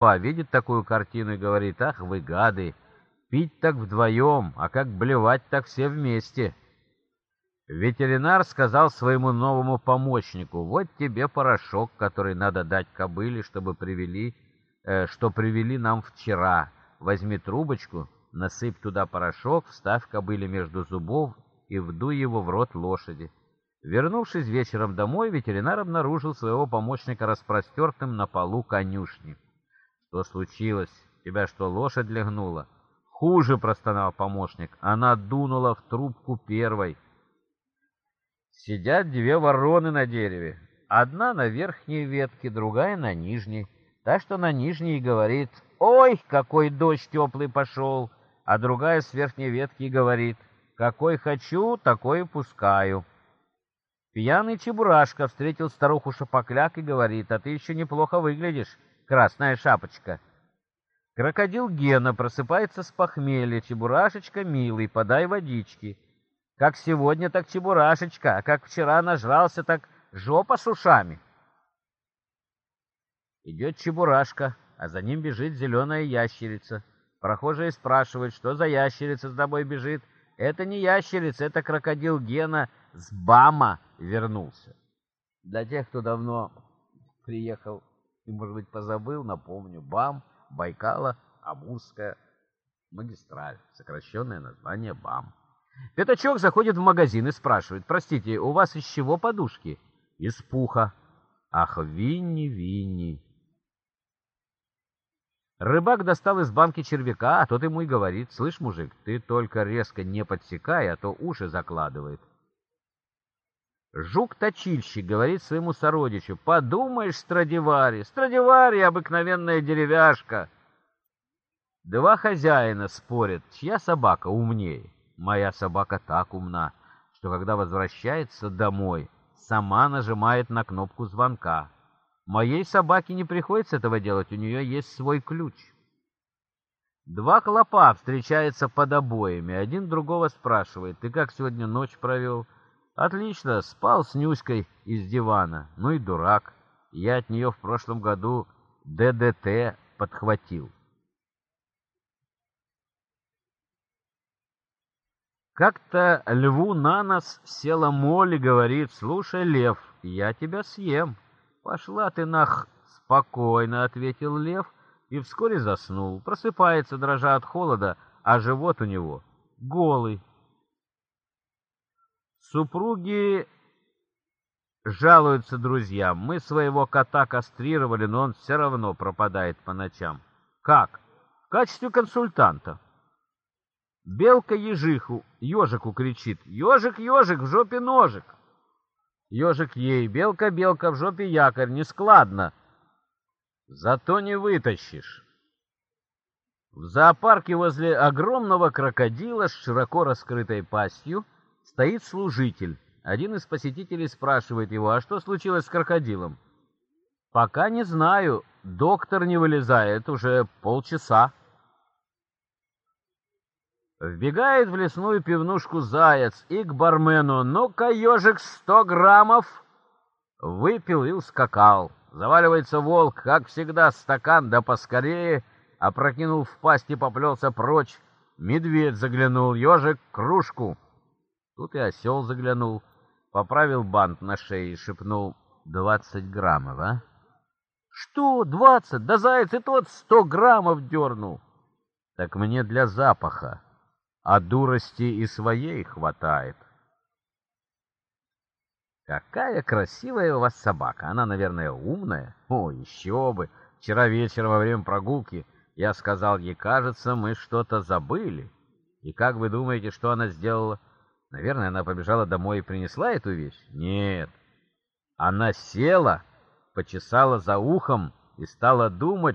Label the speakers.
Speaker 1: Видит такую картину и говорит, ах вы гады, пить так вдвоем, а как блевать так все вместе. Ветеринар сказал своему новому помощнику, вот тебе порошок, который надо дать кобыле, чтобы привели, э, что привели нам вчера. Возьми трубочку, насыпь туда порошок, вставь кобыле между зубов и вдуй его в рот лошади. Вернувшись вечером домой, ветеринар обнаружил своего помощника распростертым на полу конюшни. «Что случилось? Тебя что, лошадь легнула?» «Хуже!» — простонал помощник. «Она дунула в трубку первой». Сидят две вороны на дереве. Одна на верхней ветке, другая на нижней. Та, что на нижней, говорит «Ой, какой дождь теплый пошел!» А другая с верхней ветки говорит «Какой хочу, такой пускаю». Пьяный Чебурашка встретил старуху Шапокляк и говорит «А ты еще неплохо выглядишь, красная шапочка». Крокодил Гена просыпается с похмелья. Чебурашечка, милый, подай водички. Как сегодня, так чебурашечка, а как вчера нажрался, так жопа с ушами. Идет чебурашка, а за ним бежит зеленая ящерица. Прохожие спрашивают, что за ящерица с тобой бежит. Это не ящерица, это крокодил Гена с Бама вернулся. Для тех, кто давно приехал и, может быть, позабыл, напомню, БАМ, Байкала, Амурская магистраль, сокращенное название БАМ. Пятачок заходит в магазин и спрашивает, «Простите, у вас из чего подушки?» «Из пуха». «Ах, Винни, Винни!» Рыбак достал из банки червяка, а тот ему и говорит, «Слышь, мужик, ты только резко не подсекай, а то уши закладывает». Жук-точильщик говорит своему сородичу, «Подумаешь, Страдивари, Страдивари — обыкновенная деревяшка». Два хозяина спорят, чья собака умнее. Моя собака так умна, что когда возвращается домой, сама нажимает на кнопку звонка. Моей собаке не приходится этого делать, у нее есть свой ключ. Два клопа встречаются под обоями. Один другого спрашивает, ты как сегодня ночь провел? Отлично, спал с Нюськой из дивана. Ну и дурак. Я от нее в прошлом году ДДТ подхватил. Как-то льву на нос села Молли, говорит, «Слушай, лев, я тебя съем». «Пошла ты нах...» «Спокойно», — ответил лев, и вскоре заснул. Просыпается, дрожа от холода, а живот у него голый. Супруги жалуются друзьям. Мы своего кота кастрировали, но он все равно пропадает по ночам. Как? В качестве консультанта. Белка ежиху, ежику кричит. Ежик, ежик, в жопе ножик. Ежик ей, белка, белка, в жопе якорь, нескладно. Зато не вытащишь. В зоопарке возле огромного крокодила с широко раскрытой пастью стоит служитель. Один из посетителей спрашивает его, а что случилось с крокодилом? Пока не знаю, доктор не вылезает уже полчаса. Вбегает в лесную пивнушку заяц и к бармену. «Ну-ка, ежик, сто граммов!» Выпил и ускакал. Заваливается волк, как всегда, стакан, да поскорее. Опрокинул в пасть и поплелся прочь. Медведь заглянул, ежик — кружку. Тут и осел заглянул. Поправил бант на шее и шепнул. «Двадцать граммов, а?» «Что, двадцать? Да заяц и тот сто граммов дернул!» «Так мне для запаха» а дурости и своей хватает. Какая красивая у вас собака. Она, наверное, умная. О, еще бы. Вчера вечером во время прогулки я сказал ей, кажется, мы что-то забыли. И как вы думаете, что она сделала? Наверное, она побежала домой и принесла эту вещь? Нет. Она села, почесала за ухом и стала думать,